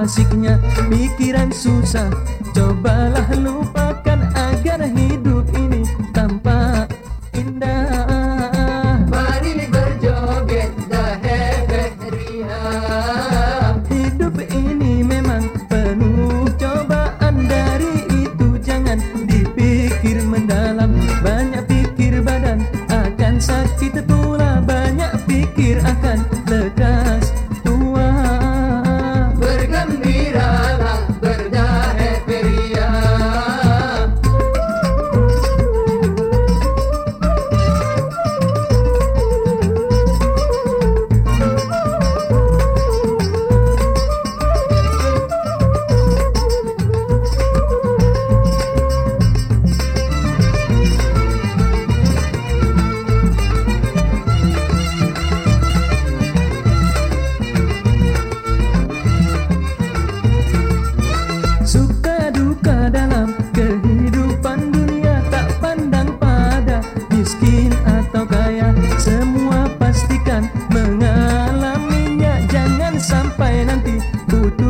asiknya pikiran susah. Cobalah lupakan tutu